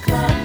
Club.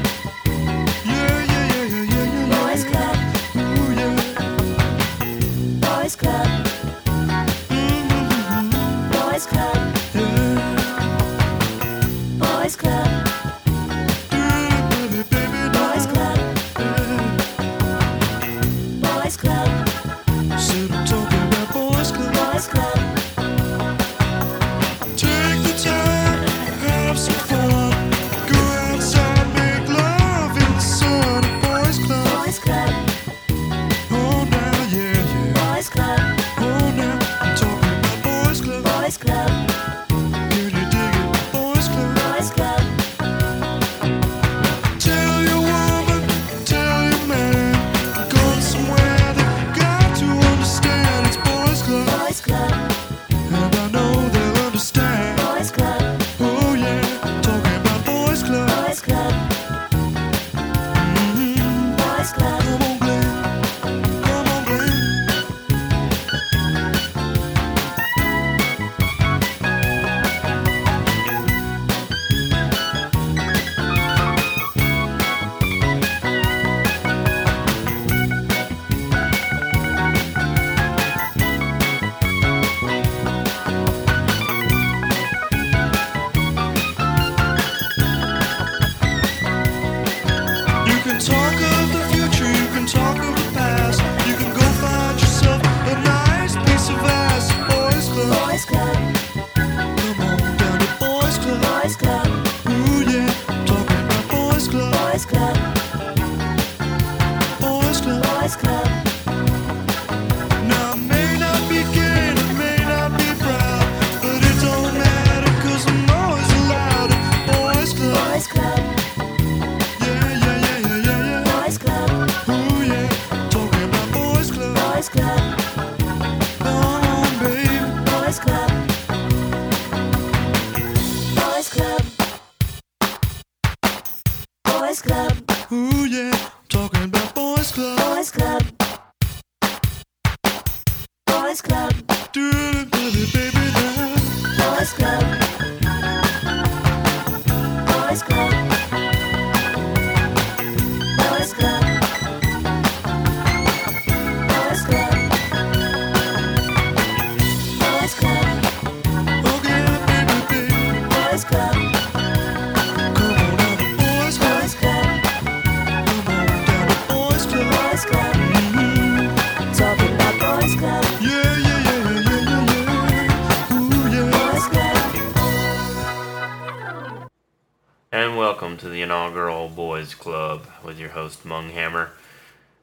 with your host, Mung Hammer,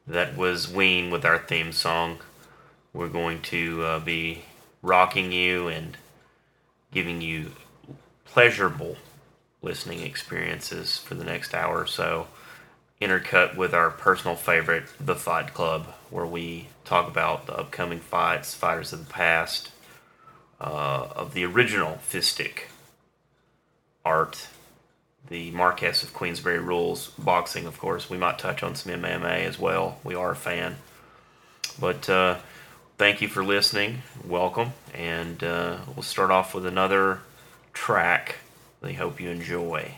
That was Ween with our theme song. We're going to uh, be rocking you and giving you pleasurable listening experiences for the next hour or so, intercut with our personal favorite, The Fight Club, where we talk about the upcoming fights, fighters of the past, uh, of the original fistic art the Marquess of Queensberry Rules boxing, of course. We might touch on some MMA as well. We are a fan. But uh, thank you for listening. Welcome. And uh, we'll start off with another track. We hope you enjoy.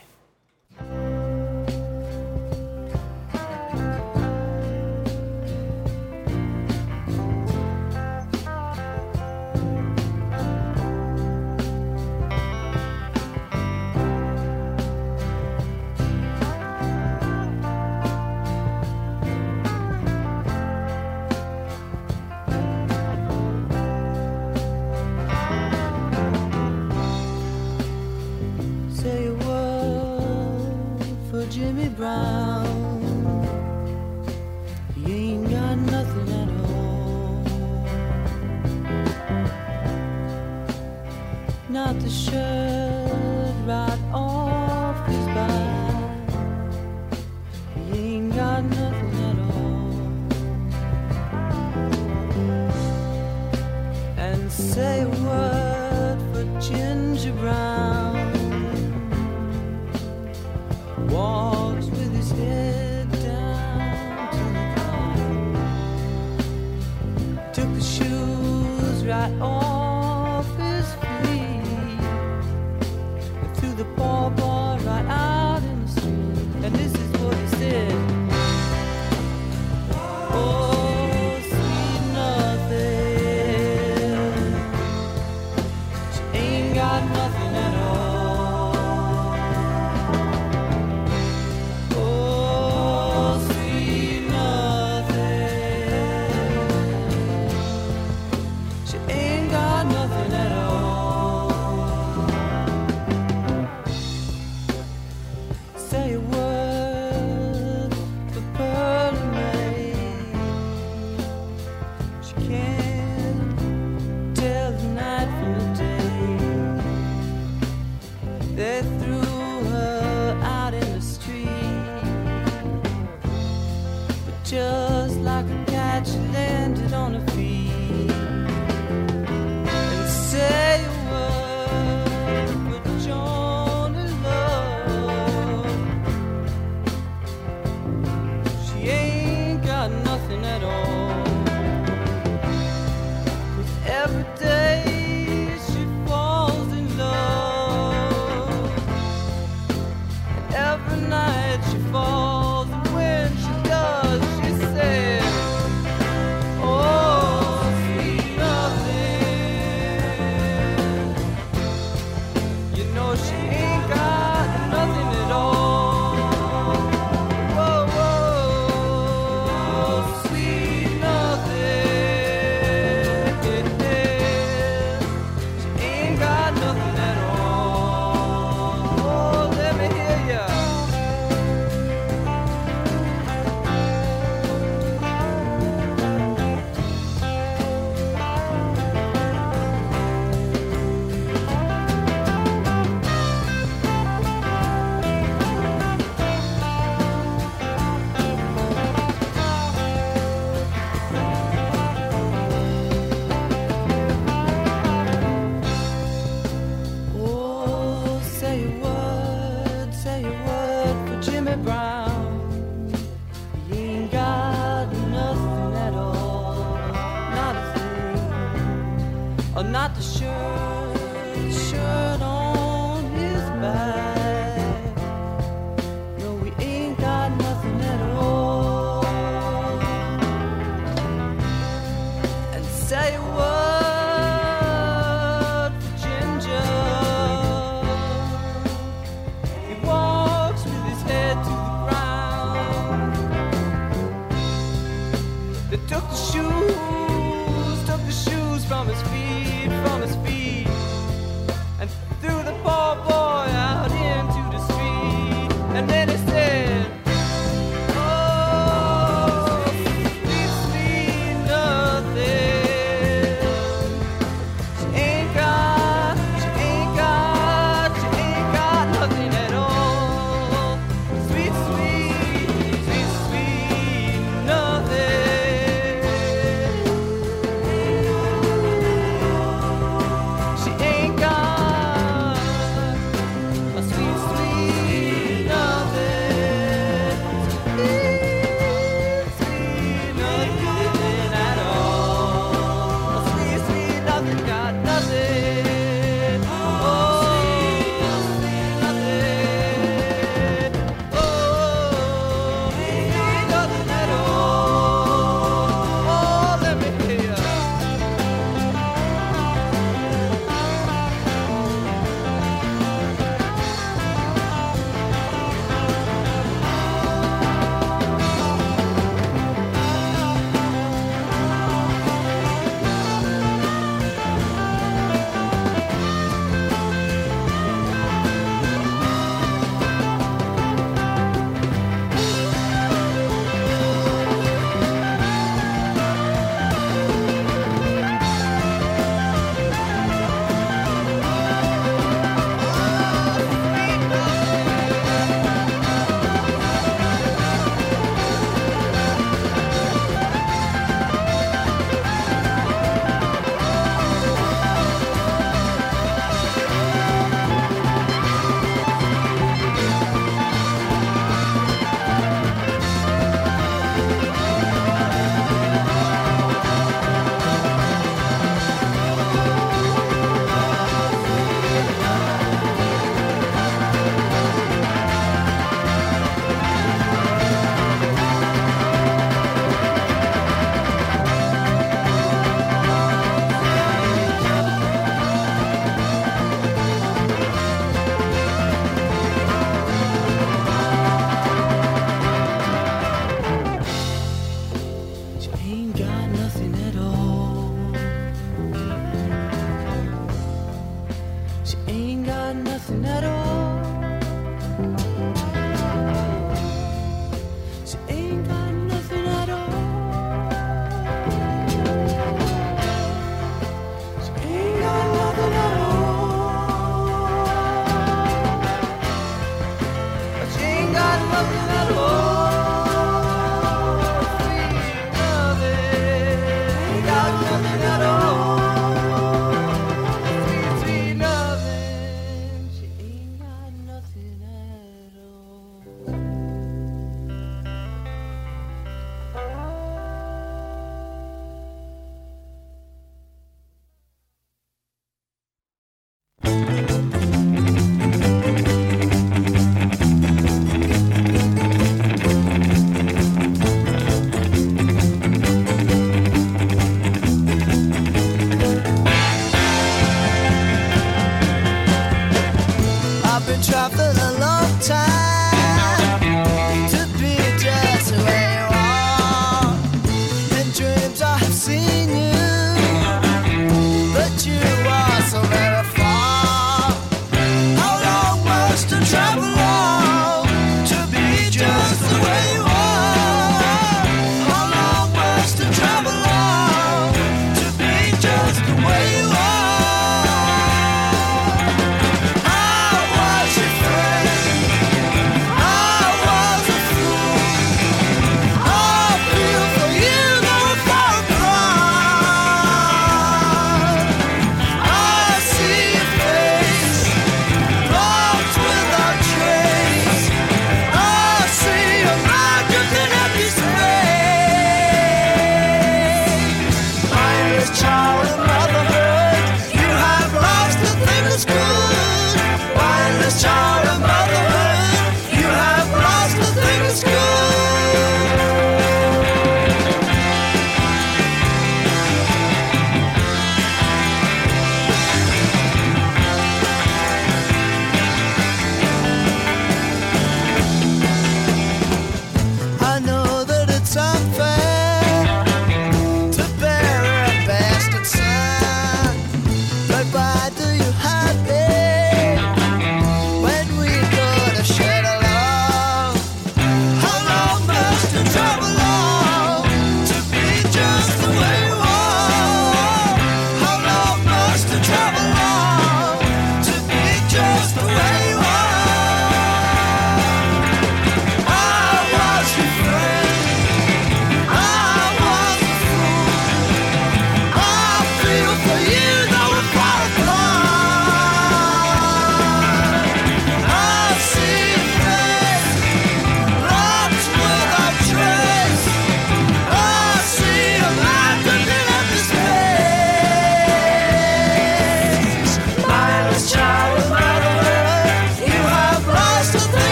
From his feet, from his feet,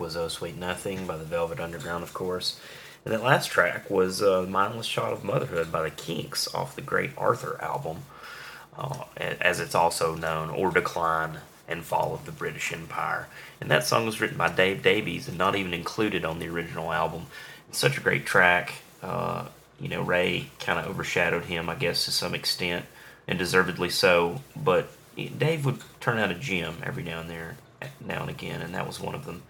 was Oh Sweet Nothing by the Velvet Underground, of course. And that last track was uh, Mindless Shot of Motherhood by the Kinks off the Great Arthur album, uh, as it's also known, or Decline and Fall of the British Empire. And that song was written by Dave Davies and not even included on the original album. It's such a great track. Uh, you know, Ray kind of overshadowed him, I guess, to some extent, and deservedly so. But eh, Dave would turn out a gem every now and there, eh, now and again, and that was one of them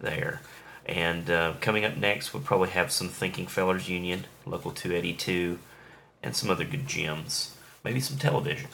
there. And uh, coming up next, we'll probably have some Thinking Fellers Union, Local 282, and some other good gems. Maybe some television.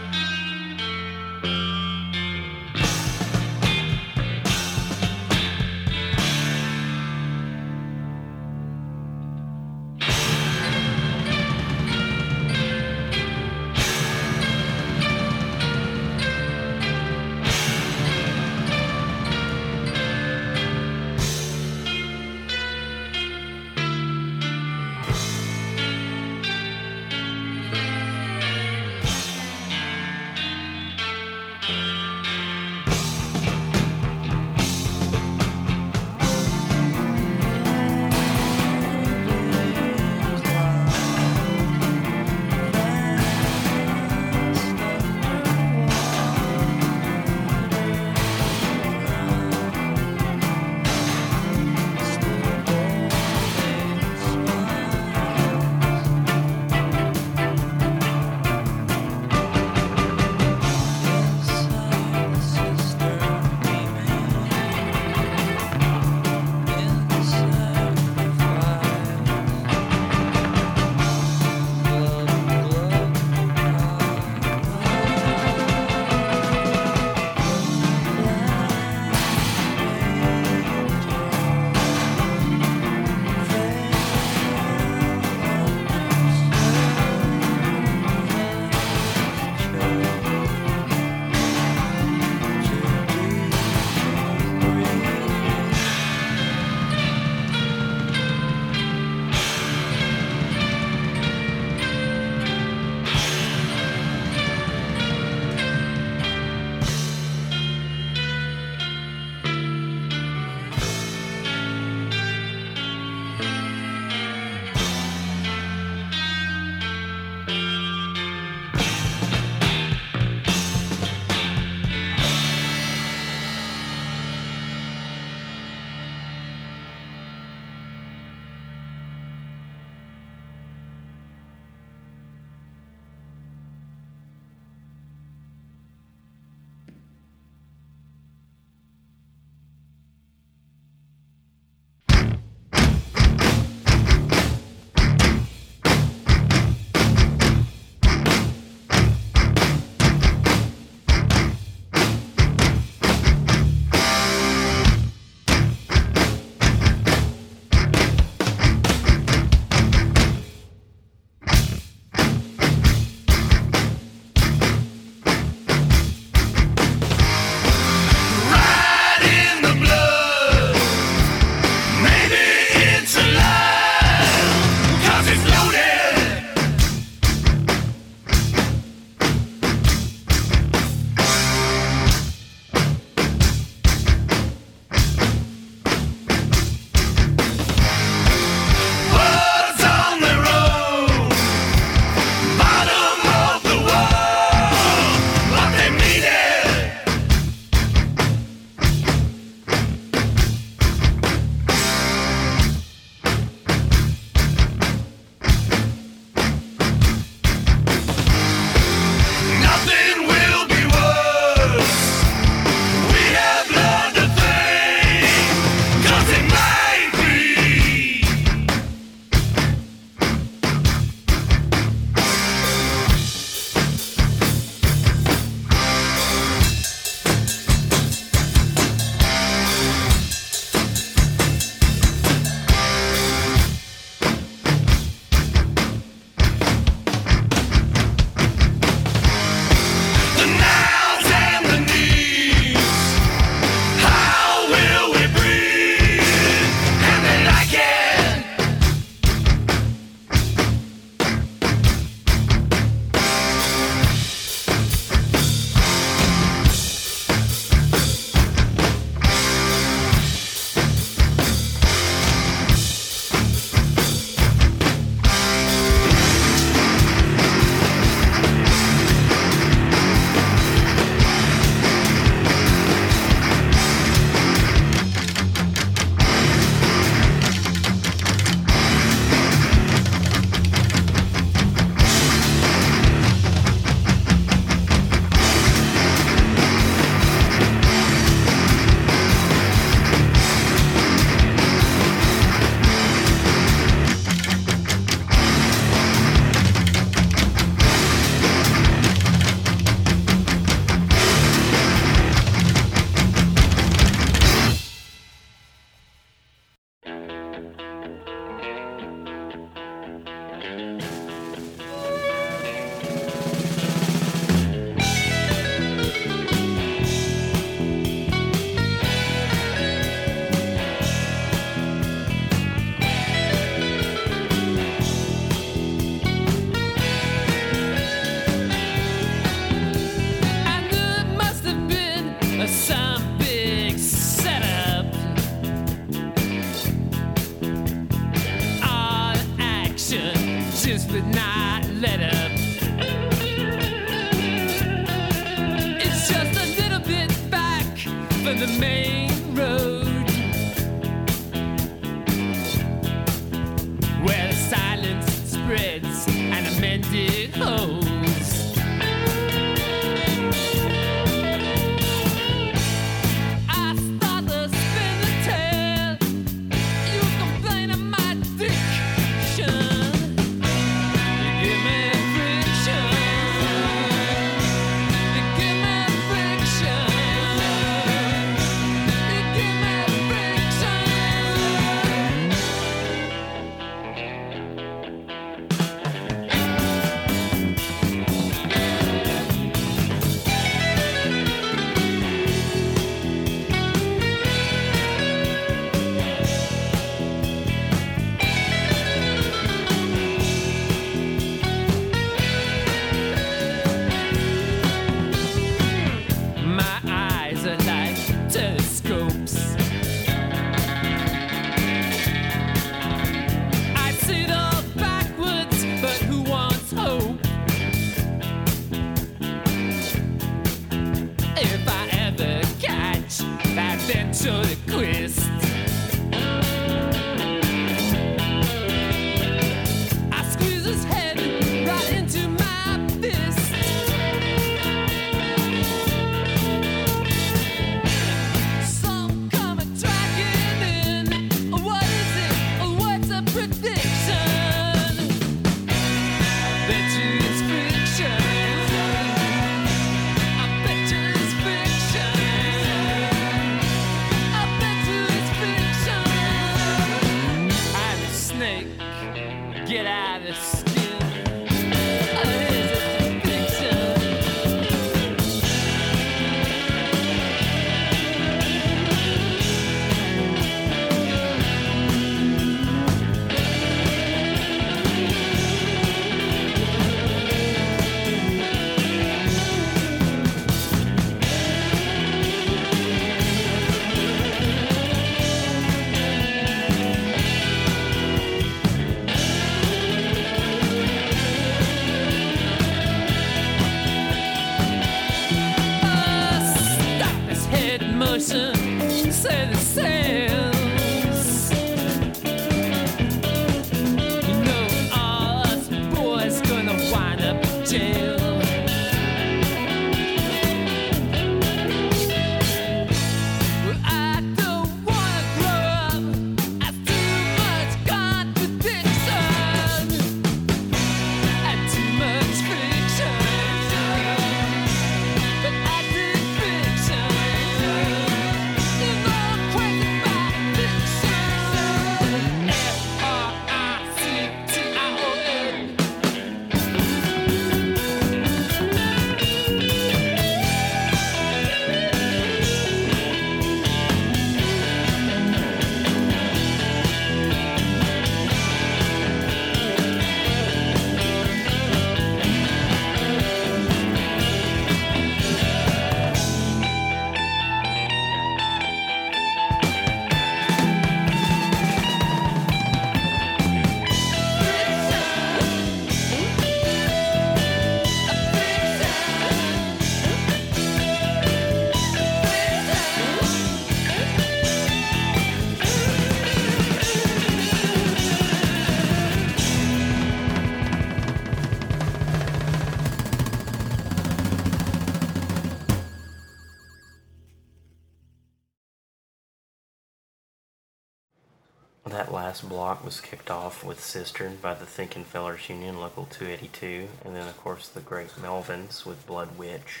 Block was kicked off with Cistern by the Thinking Fellers Union, Local 282, and then, of course, the Great Melvins with Blood Witch,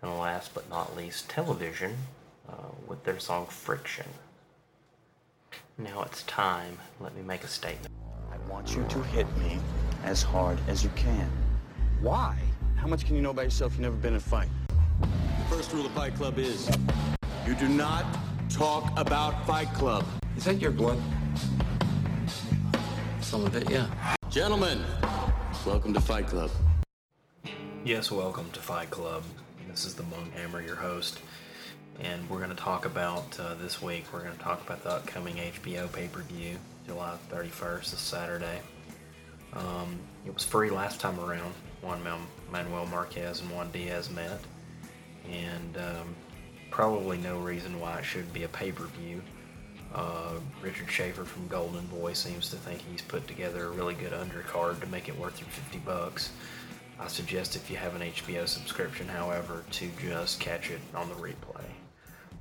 and last but not least, Television uh, with their song Friction. Now it's time. Let me make a statement. I want you to hit me as hard as you can. Why? How much can you know about yourself? You've never been in a fight. The first rule of Fight Club is you do not talk about Fight Club. Is that your blood? Some of it, yeah. Gentlemen, welcome to Fight Club. Yes, welcome to Fight Club. This is the Mung Hammer, your host, and we're going to talk about uh, this week. We're going to talk about the upcoming HBO pay per view, July 31st, this Saturday. Um, it was free last time around. Juan Manuel Marquez and Juan Diaz met, and um, probably no reason why it should be a pay per view. Uh, Richard Schaefer from Golden Boy seems to think he's put together a really good undercard to make it worth your 50 bucks. I suggest if you have an HBO subscription, however, to just catch it on the replay.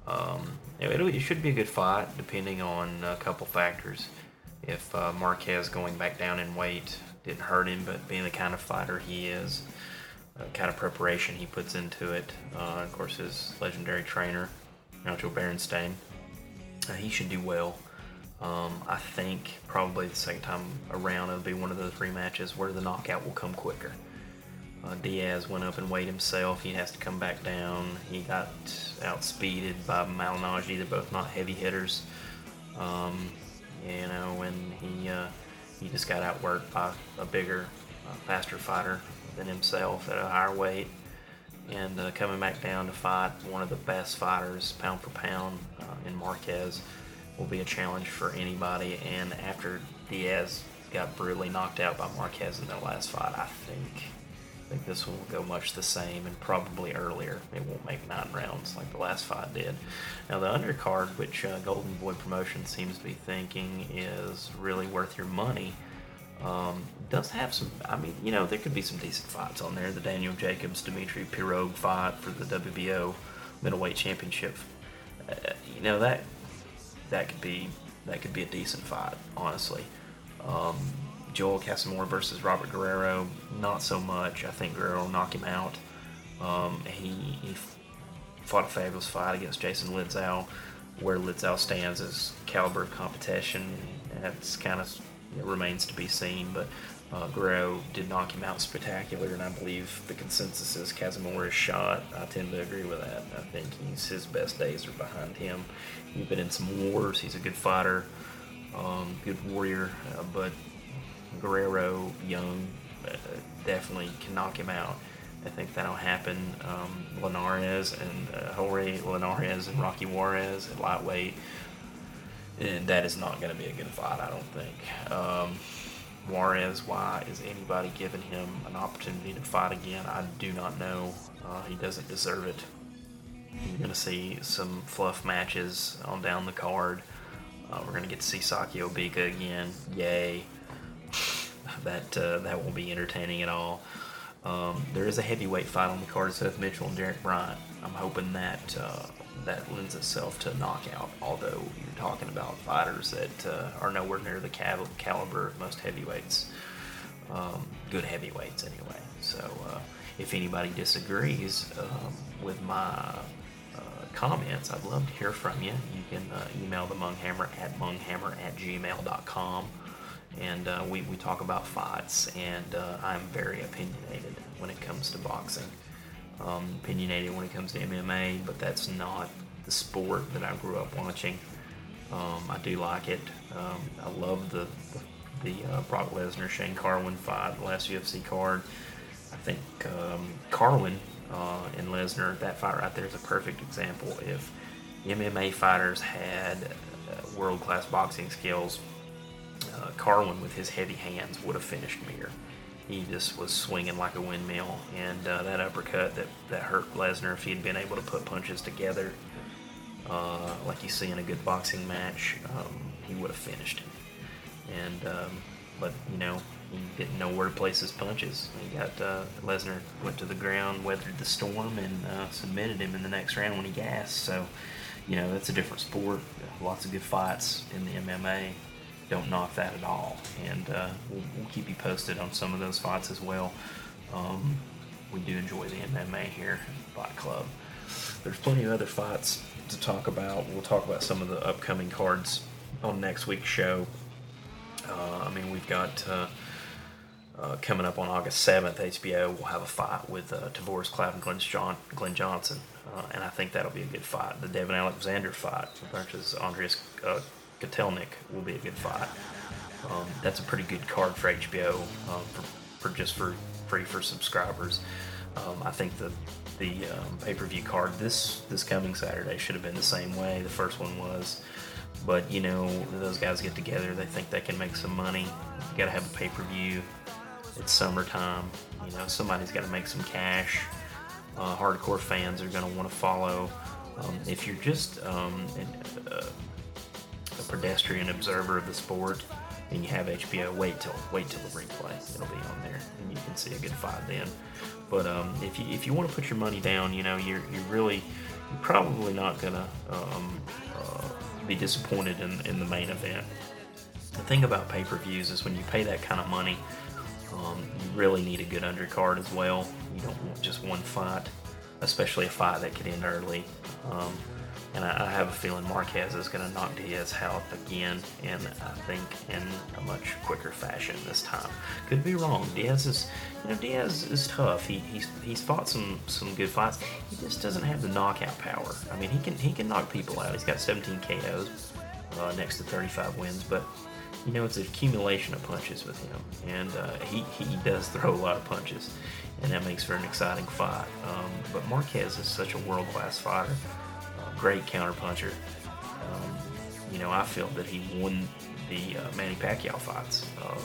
Um, it, it should be a good fight, depending on a couple factors. If uh, Marquez going back down in weight didn't hurt him, but being the kind of fighter he is, uh, kind of preparation he puts into it, uh, of course, his legendary trainer, Nacho Beristain, uh, he should do well. Um, I think probably the second time around it'll be one of those rematches where the knockout will come quicker. Uh, Diaz went up and weighed himself. He has to come back down. He got outspeeded by Malignaggi. They're both not heavy hitters. Um, you know, and he uh, he just got outworked by a bigger, uh, faster fighter than himself at a higher weight. And uh, coming back down to fight one of the best fighters, pound for pound, uh, in Marquez, will be a challenge for anybody. And after Diaz got brutally knocked out by Marquez in their last fight, I think I think this one will go much the same and probably earlier. It won't make nine rounds like the last fight did. Now, the undercard, which uh, Golden Boy Promotion seems to be thinking is really worth your money, um, does have some. I mean, you know, there could be some decent fights on there. The Daniel Jacobs Dimitri Pirog fight for the WBO middleweight championship. Uh, you know that that could be that could be a decent fight, honestly. Um, Joel Casamayor versus Robert Guerrero, not so much. I think Guerrero will knock him out. Um, he, he fought a fabulous fight against Jason Litzau. Where Litzau stands as caliber of competition, that's kind of it remains to be seen. But uh, Guerrero did knock him out spectacular, and I believe the consensus is Casamayor is shot. I tend to agree with that. I think he's his best days are behind him. He's been in some wars. He's a good fighter, um, good warrior, uh, but Guerrero, Young, uh, definitely can knock him out. I think that'll happen. Um, Linares and uh, Jorge Linares and Rocky Juarez at lightweight. And that is not going to be a good fight, I don't think. Um, Juarez, why is anybody giving him an opportunity to fight again? I do not know. Uh, he doesn't deserve it. You're going to see some fluff matches on down the card. Uh, we're going to get to see Sakio Bika again. Yay that uh, that won't be entertaining at all. Um, there is a heavyweight fight on the card, Seth Mitchell and Derek Bryant. I'm hoping that uh, that lends itself to knockout. Although you're talking about fighters that uh, are nowhere near the cal- caliber of most heavyweights, um, good heavyweights anyway. So uh, if anybody disagrees um, with my uh, comments, I'd love to hear from you. You can uh, email the Munghammer at munghammer at gmail.com and uh, we, we talk about fights, and I'm very opinionated when it comes to boxing. Um, opinionated when it comes to MMA, but that's not the sport that I grew up watching. Um, I do like it. Um, I love the the, the uh, Brock Lesnar Shane Carwin fight, the last UFC card. I think um, Carwin uh, and Lesnar, that fight right there is a perfect example. If MMA fighters had uh, world class boxing skills, uh, Carwin with his heavy hands would have finished Mir. He just was swinging like a windmill, and uh, that uppercut that, that hurt Lesnar if he had been able to put punches together, uh, like you see in a good boxing match, um, he would have finished him. And um, but you know he didn't know where to place his punches. He got uh, Lesnar went to the ground, weathered the storm, and uh, submitted him in the next round when he gassed. So you know that's a different sport. Lots of good fights in the MMA don't knock that at all. And uh, we'll, we'll, keep you posted on some of those fights as well. Um, we do enjoy the MMA here at Fight Club. There's plenty of other fights to talk about. We'll talk about some of the upcoming cards on next week's show. Uh, I mean, we've got uh, uh, coming up on August 7th, HBO will have a fight with uh, Tavoris Cloud and Glenn, John- Glenn Johnson. Uh, and I think that'll be a good fight. The Devon Alexander fight versus Andreas uh, Kotelnik will be a good fight. Um, that's a pretty good card for HBO um, for, for, just for free for subscribers. Um, I think the the um, pay per view card this this coming Saturday should have been the same way. The first one was, but you know those guys get together. They think they can make some money. You got to have a pay per view. It's summertime. You know, somebody's got to make some cash. Uh, hardcore fans are going to want to follow. Um, if you're just um, uh, a pedestrian observer of the sport and you have HBO, wait till wait till the replay. It'll be on there, and you can see a good fight then. But um, if you if you want to put your money down, you know you're you're really you're probably not gonna um, uh, be disappointed in in the main event. The thing about pay-per-views is when you pay that kind of money, um, you really need a good undercard as well. You don't want just one fight, especially a fight that could end early. Um, and I, I have a feeling Marquez is going to knock Diaz out again, and I think in a much quicker fashion this time. Could be wrong. Diaz is, you know, Diaz is tough. He, he's he's fought some some good fights. He just doesn't have the knockout power. I mean, he can he can knock people out. He's got 17 KOs uh, next to 35 wins, but you know, it's an accumulation of punches with him, and uh, he he does throw a lot of punches, and that makes for an exciting fight. Um, but Marquez is such a world class fighter, great counterpuncher. Um, you know, I feel that he won the uh, Manny Pacquiao fights. Um,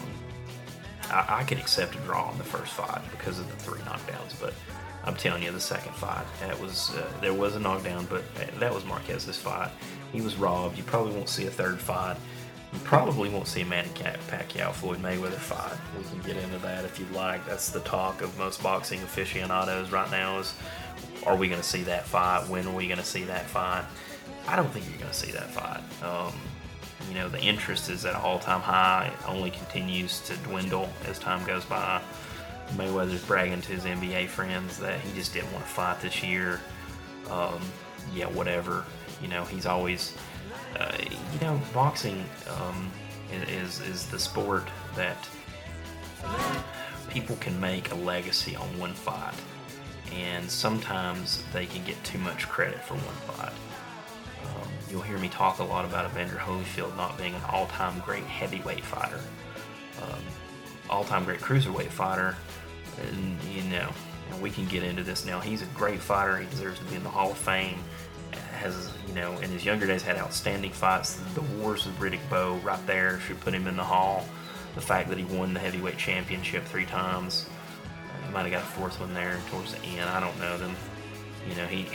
I, I could accept a draw in the first fight because of the three knockdowns, but I'm telling you, the second fight, that was uh, there was a knockdown, but that was Marquez's fight. He was robbed. You probably won't see a third fight. You probably won't see a Manny Pacquiao Floyd Mayweather fight. We can get into that if you'd like. That's the talk of most boxing aficionados right now. Is are we going to see that fight? When are we going to see that fight? I don't think you're going to see that fight. Um, you know, the interest is at an all-time high. It only continues to dwindle as time goes by. Mayweather's bragging to his NBA friends that he just didn't want to fight this year. Um, yeah, whatever. You know, he's always, uh, you know, boxing um, is is the sport that people can make a legacy on one fight, and sometimes they can get too much credit for one fight. Um, you'll hear me talk a lot about Evander Holyfield not being an all-time great heavyweight fighter, um, all-time great cruiserweight fighter, and you know, and we can get into this now. He's a great fighter. He deserves to be in the Hall of Fame. Has you know, in his younger days, had outstanding fights. The wars with Riddick Bowe right there should put him in the Hall. The fact that he won the heavyweight championship three times, might have got a fourth one there towards the end. I don't know them. You know, he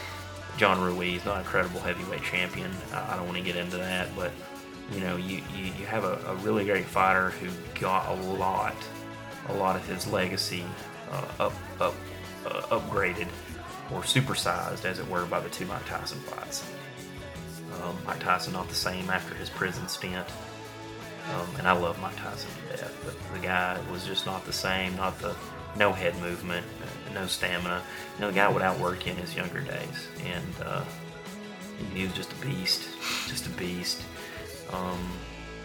John Ruiz, not a credible heavyweight champion. I, I don't want to get into that, but you know, you, you, you have a, a really great fighter who got a lot, a lot of his legacy uh, up, up, uh, upgraded or supersized, as it were, by the two Mike Tyson fights. Um, Mike Tyson not the same after his prison stint, um, and I love Mike Tyson to death, but the guy was just not the same. Not the no head movement, no stamina. You know, the guy would outwork you in his younger days, and uh, he was just a beast, just a beast. Um,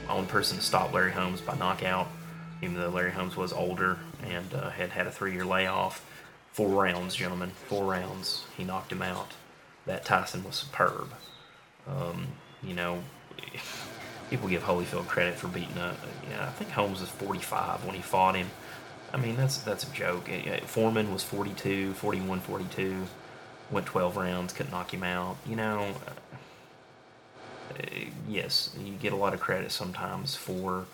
only person to stop Larry Holmes by knockout, even though Larry Holmes was older and uh, had had a three-year layoff. Four rounds, gentlemen, four rounds. He knocked him out. That Tyson was superb. Um, you know, people give Holyfield credit for beating a. Yeah, I think Holmes was 45 when he fought him. I mean, that's that's a joke. Uh, Foreman was 42, 41, 42. Went 12 rounds, couldn't knock him out. You know, uh, yes, you get a lot of credit sometimes for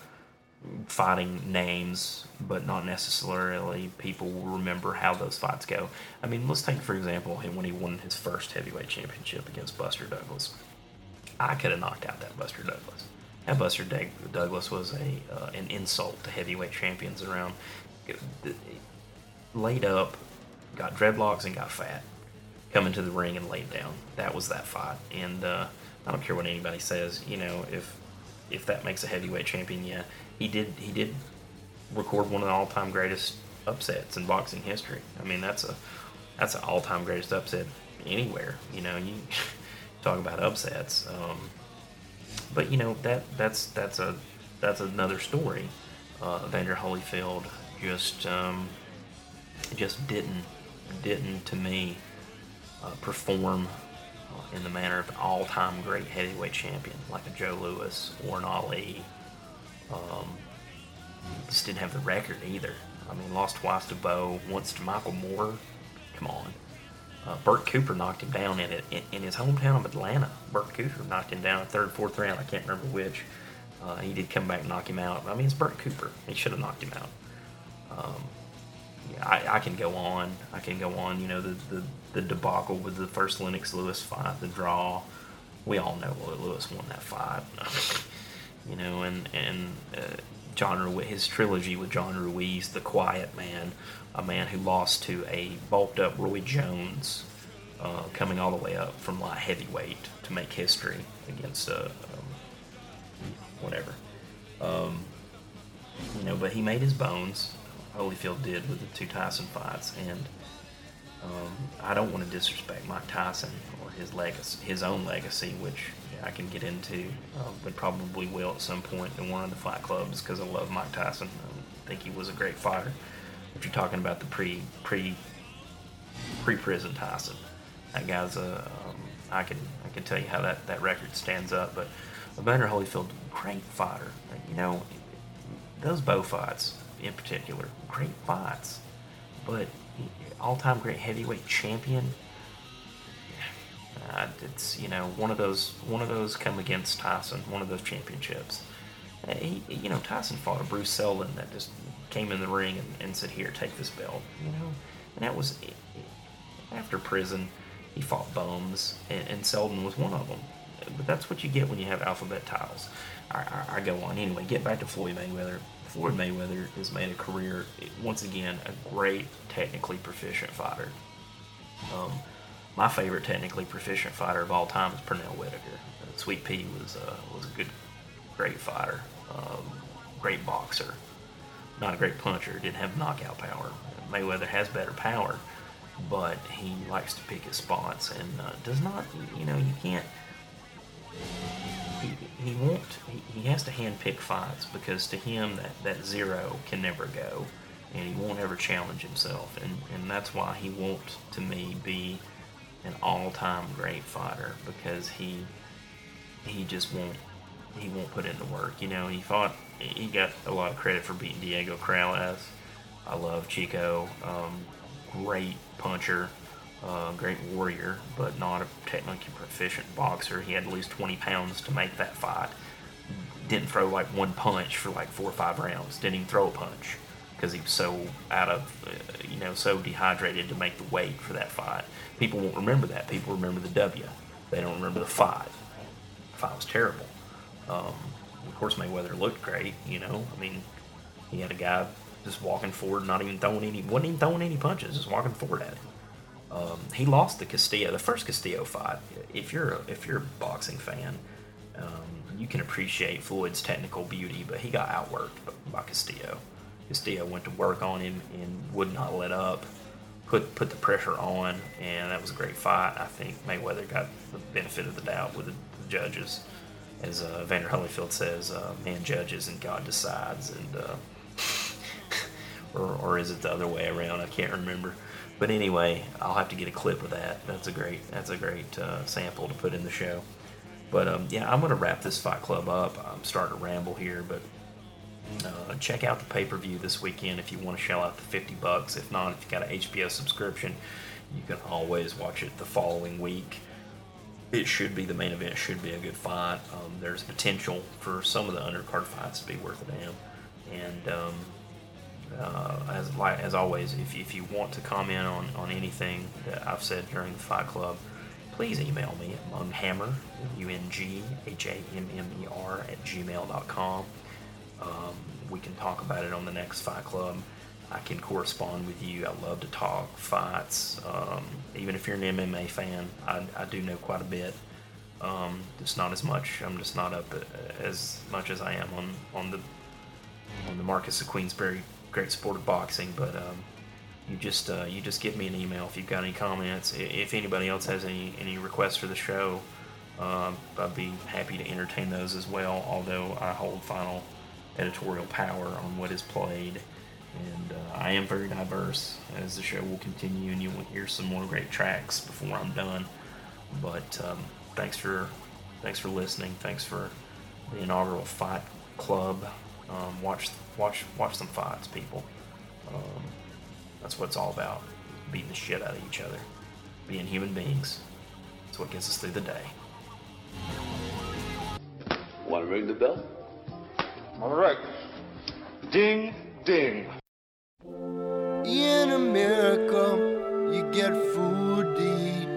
fighting names, but not necessarily people will remember how those fights go. I mean, let's take for example when he won his first heavyweight championship against Buster Douglas. I could have knocked out that Buster Douglas. That Buster Douglas was a uh, an insult to heavyweight champions around. Laid up, got dreadlocks and got fat. Come into the ring and laid down. That was that fight. And uh, I don't care what anybody says. You know, if if that makes a heavyweight champion, yeah, he did. He did record one of the all-time greatest upsets in boxing history. I mean, that's a that's an all-time greatest upset anywhere. You know, you talk about upsets. Um, but you know that that's that's a that's another story. Uh, Evander Holyfield just um, just didn't didn't to me uh, perform uh, in the manner of an all-time great heavyweight champion like a Joe Louis or an Ali. Um, just didn't have the record either. I mean, lost twice to Bowe, once to Michael Moorer. Come on. Uh, Bert Cooper knocked him down in it in, in, his hometown of Atlanta. Bert Cooper knocked him down third, fourth round. I can't remember which. Uh, he did come back and knock him out. I mean, it's Bert Cooper. He should have knocked him out. Um, yeah, I, I can go on. I can go on. You know, the, the, the debacle with the first Lennox Lewis fight, the draw. We all know Lewis won that fight. you know, and and uh, John Ruiz, his trilogy with John Ruiz, the Quiet Man, a man who lost to a bulked up Roy Jones, uh, coming all the way up from light heavyweight to make history against uh, um, whatever. Um, you know, but he made his bones. Holyfield did with the two Tyson fights, and um, I don't want to disrespect Mike Tyson or his legacy, his own legacy, which I can get into, uh, but probably will at some point in one of the fight clubs because I love Mike Tyson. I think he was a great fighter. If you're talking about the pre pre pre prison Tyson, that guy's a um, I can I can tell you how that, that record stands up. But Evander Holyfield, great fighter. You know, those Bowe fights in particular, great fights. But all-time great heavyweight champion. Uh, it's you know one of those one of those come against Tyson, one of those championships. Uh, he, you know, Tyson fought a Bruce Seldon that just came in the ring and, and said, "Here, take this belt." You know, and that was after prison. He fought Bones, and, and Seldon was one of them. But that's what you get when you have alphabet titles. I, I, I go on anyway. Get back to Floyd Mayweather. Floyd Mayweather has made a career once again a great technically proficient fighter. Um, my favorite technically proficient fighter of all time is Pernell Whitaker. Uh, Sweet Pea was uh, was a good, great fighter, um, great boxer, not a great puncher. Didn't have knockout power. Mayweather has better power, but he likes to pick his spots and uh, does not. You know, you can't. He, won't. He, he has to handpick fights because to him that, that zero can never go, and he won't ever challenge himself, and and that's why he won't to me be an all-time great fighter because he he just won't he won't put in the work. You know, he fought. He got a lot of credit for beating Diego Corrales. I love Chico. Um, great puncher, uh, great warrior, but not a technically proficient boxer. He had to lose 20 pounds to make that fight. Didn't throw like one punch for like four or five rounds. Didn't even throw a punch because he was so out of, uh, you know, so dehydrated to make the weight for that fight. People won't remember that. People remember the W. They don't remember the fight. The fight was terrible. Um, of course, Mayweather looked great. You know, I mean, he had a guy just walking forward, not even throwing any, wasn't even throwing any punches, just walking forward at him. Um, he lost the Castillo, the first Castillo fight. If you're if you're a boxing fan, um, you can appreciate Floyd's technical beauty, but he got outworked by Castillo. Castillo went to work on him and would not let up, put put the pressure on, and that was a great fight. I think Mayweather got the benefit of the doubt with the, the judges, as uh, Vander Holyfield says, uh, "Man judges and God decides," and uh, or or is it the other way around? I can't remember. But anyway, I'll have to get a clip of that. That's a great that's a great uh, sample to put in the show. But um, yeah, I'm gonna wrap this Fight Club up. I'm starting to ramble here, but uh, check out the pay per view this weekend if you want to shell out the 50 bucks. If not, if you got an HBO subscription, you can always watch it the following week. It should be the main event. Should be a good fight. Um, there's potential for some of the undercard fights to be worth a damn. And um, uh, as like as always, if, if you want to comment on, on anything that I've said during the Fight Club, please email me at munghammer, U-N-G-H-A-M-M-E-R at gmail.com. Um, we can talk about it on the next Fight Club. I can correspond with you. I love to talk fights. Um, even if you're an MMA fan, I, I do know quite a bit. Um, just not as much. I'm just not up as much as I am on, on the on the Marquess of Queensberry Great Sport of Boxing. But um, you just uh, you just give me an email if you've got any comments. If anybody else has any any requests for the show, um, I'd be happy to entertain those as well. Although I hold final editorial power on what is played, and uh, I am very diverse as the show will continue, and you will hear some more great tracks before I'm done. But um, thanks for thanks for listening. Thanks for the inaugural Fight Club. Um, watch watch watch some fights, people. Um, that's what it's all about. Beating the shit out of each other. Being human beings. That's what gets us through the day. Want to ring the bell? All right. Ding, ding. In America, you get food to eat.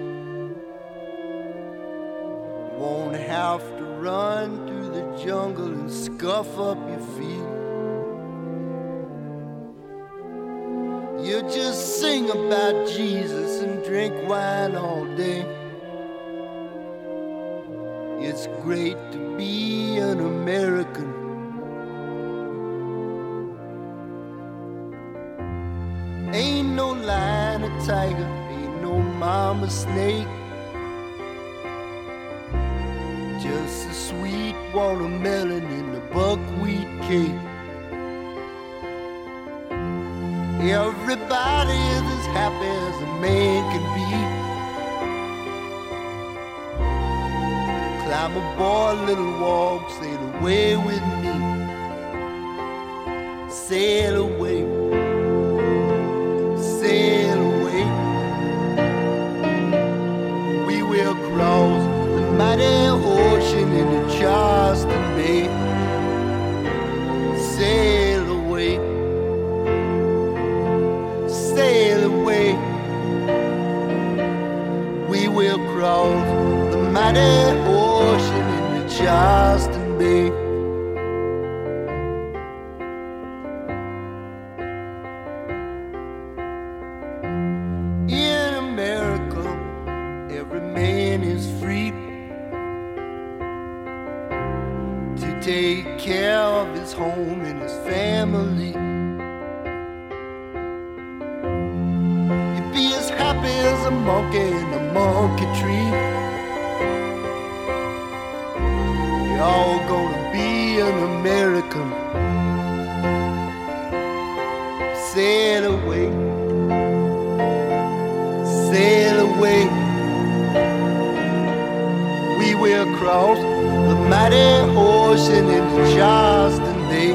Won't have to run through the jungle and scuff up your feet. You just sing about Jesus and drink wine all day. It's great to be an American. Ain't no lion a tiger, ain't no mama snake. Just a sweet watermelon in the buckwheat cake. Everybody is as happy as a man can be. Climb aboard, little walk, sail away with me. Sail away, the cross the mighty ocean into Charleston Bay.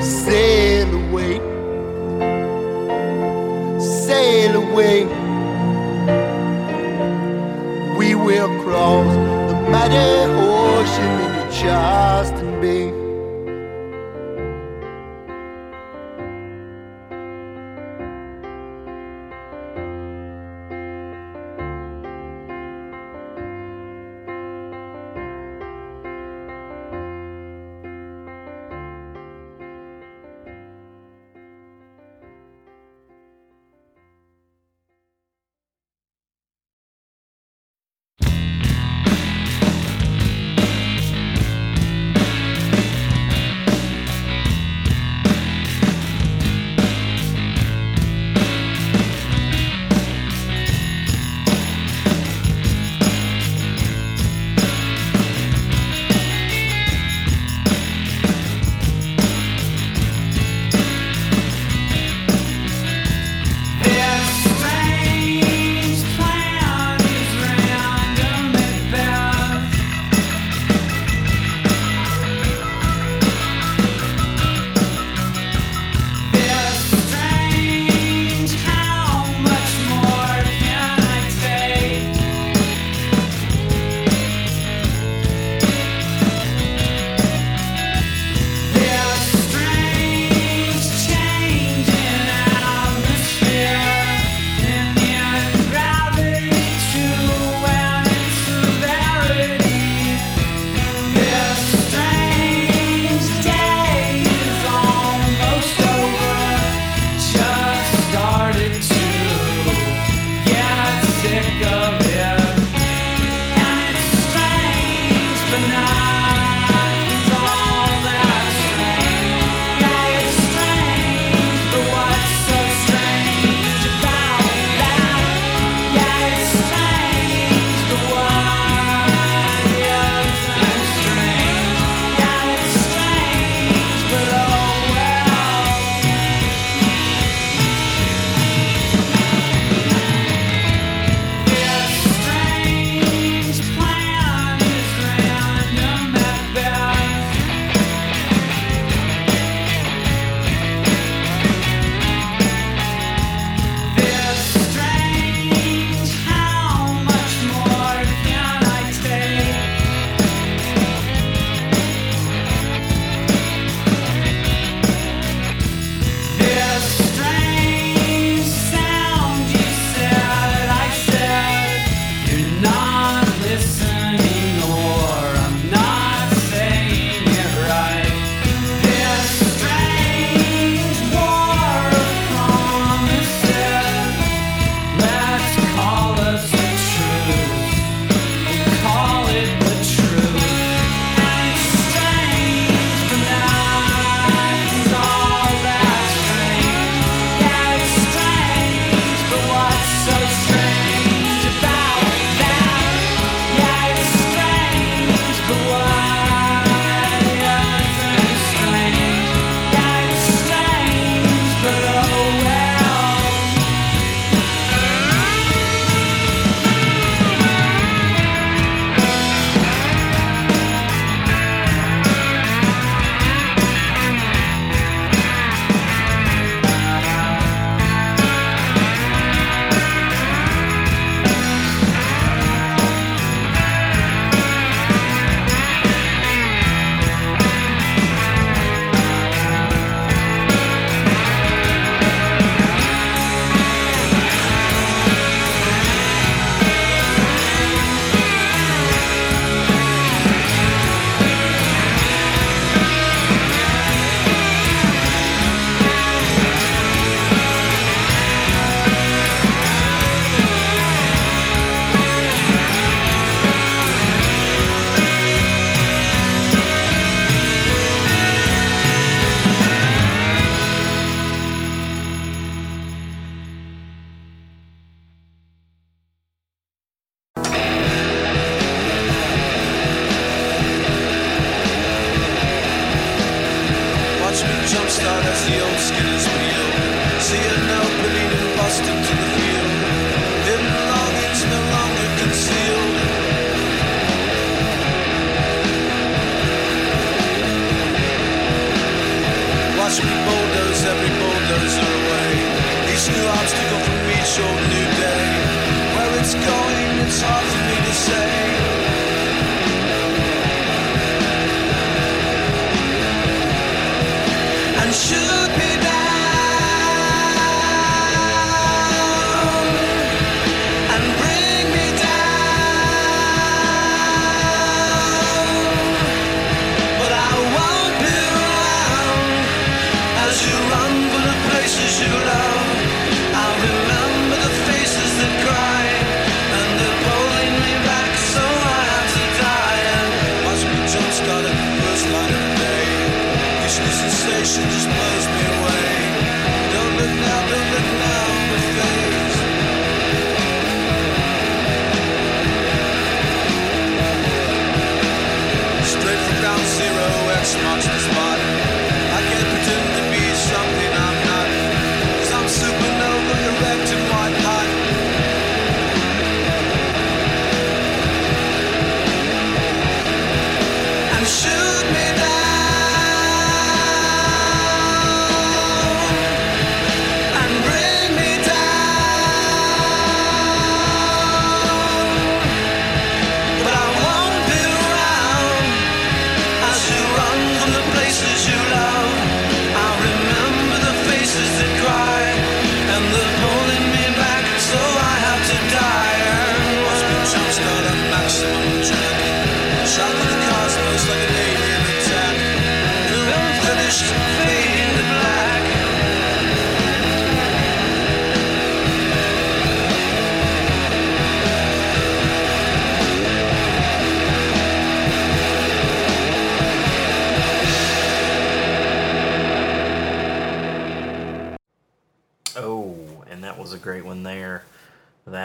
Sail away, sail away. We will cross the mighty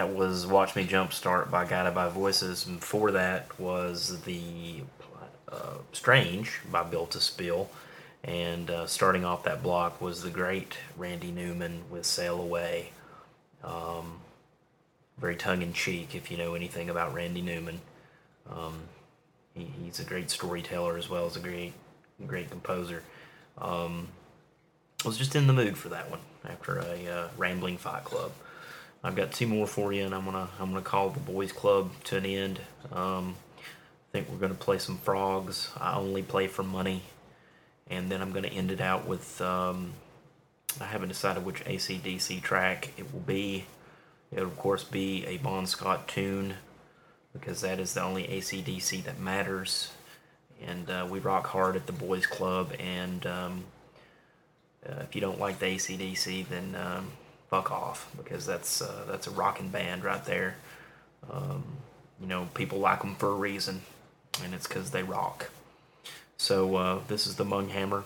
That was Watch Me Jumpstart by Guided by Voices. And before that was the uh, Strange by Built to Spill. And uh, starting off that block was the great Randy Newman with Sail Away. Um, very tongue in cheek if you know anything about Randy Newman. Um, he, he's a great storyteller as well as a great, great composer. Um, I was just in the mood for that one after a uh, rambling fight club. I've got two more for you, and I'm gonna I'm gonna call the boys club to an end. Um, I think we're gonna play some frogs. I only play for money, and then I'm gonna end it out with. Um, I haven't decided which ACDC track it will be. It'll of course be a Bon Scott tune, because that is the only ACDC that matters. And uh, we rock hard at the boys club, and um, uh, if you don't like the ACDC, then um, fuck off because that's uh, that's a rocking band right there. Um, you know, people like them for a reason, and it's because they rock. So uh, this is the Munghammer.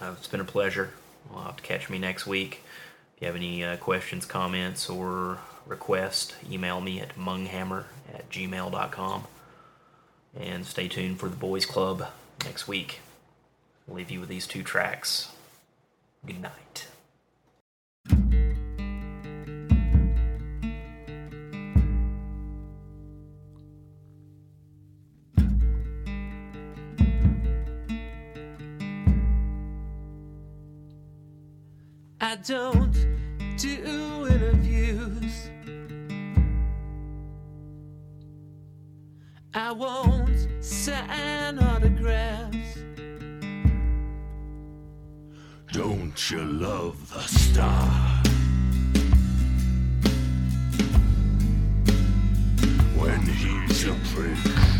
Uh, it's been a pleasure. You'll have to catch me next week. If you have any uh, questions, comments, or requests, email me at munghammer at gmail.com. And stay tuned for the Boys Club next week. I'll leave you with these two tracks. Good night. I don't do interviews. I won't sign autographs. Don't you love the star? When he's a prick.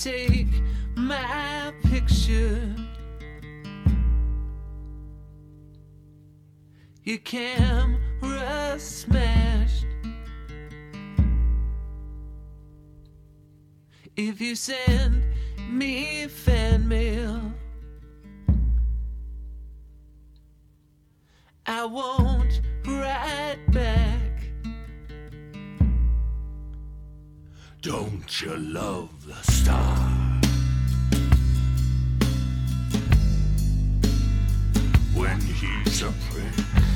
take my picture. Your camera smashed. If you send me fan mail, I won't. you love the star. When he's a prince.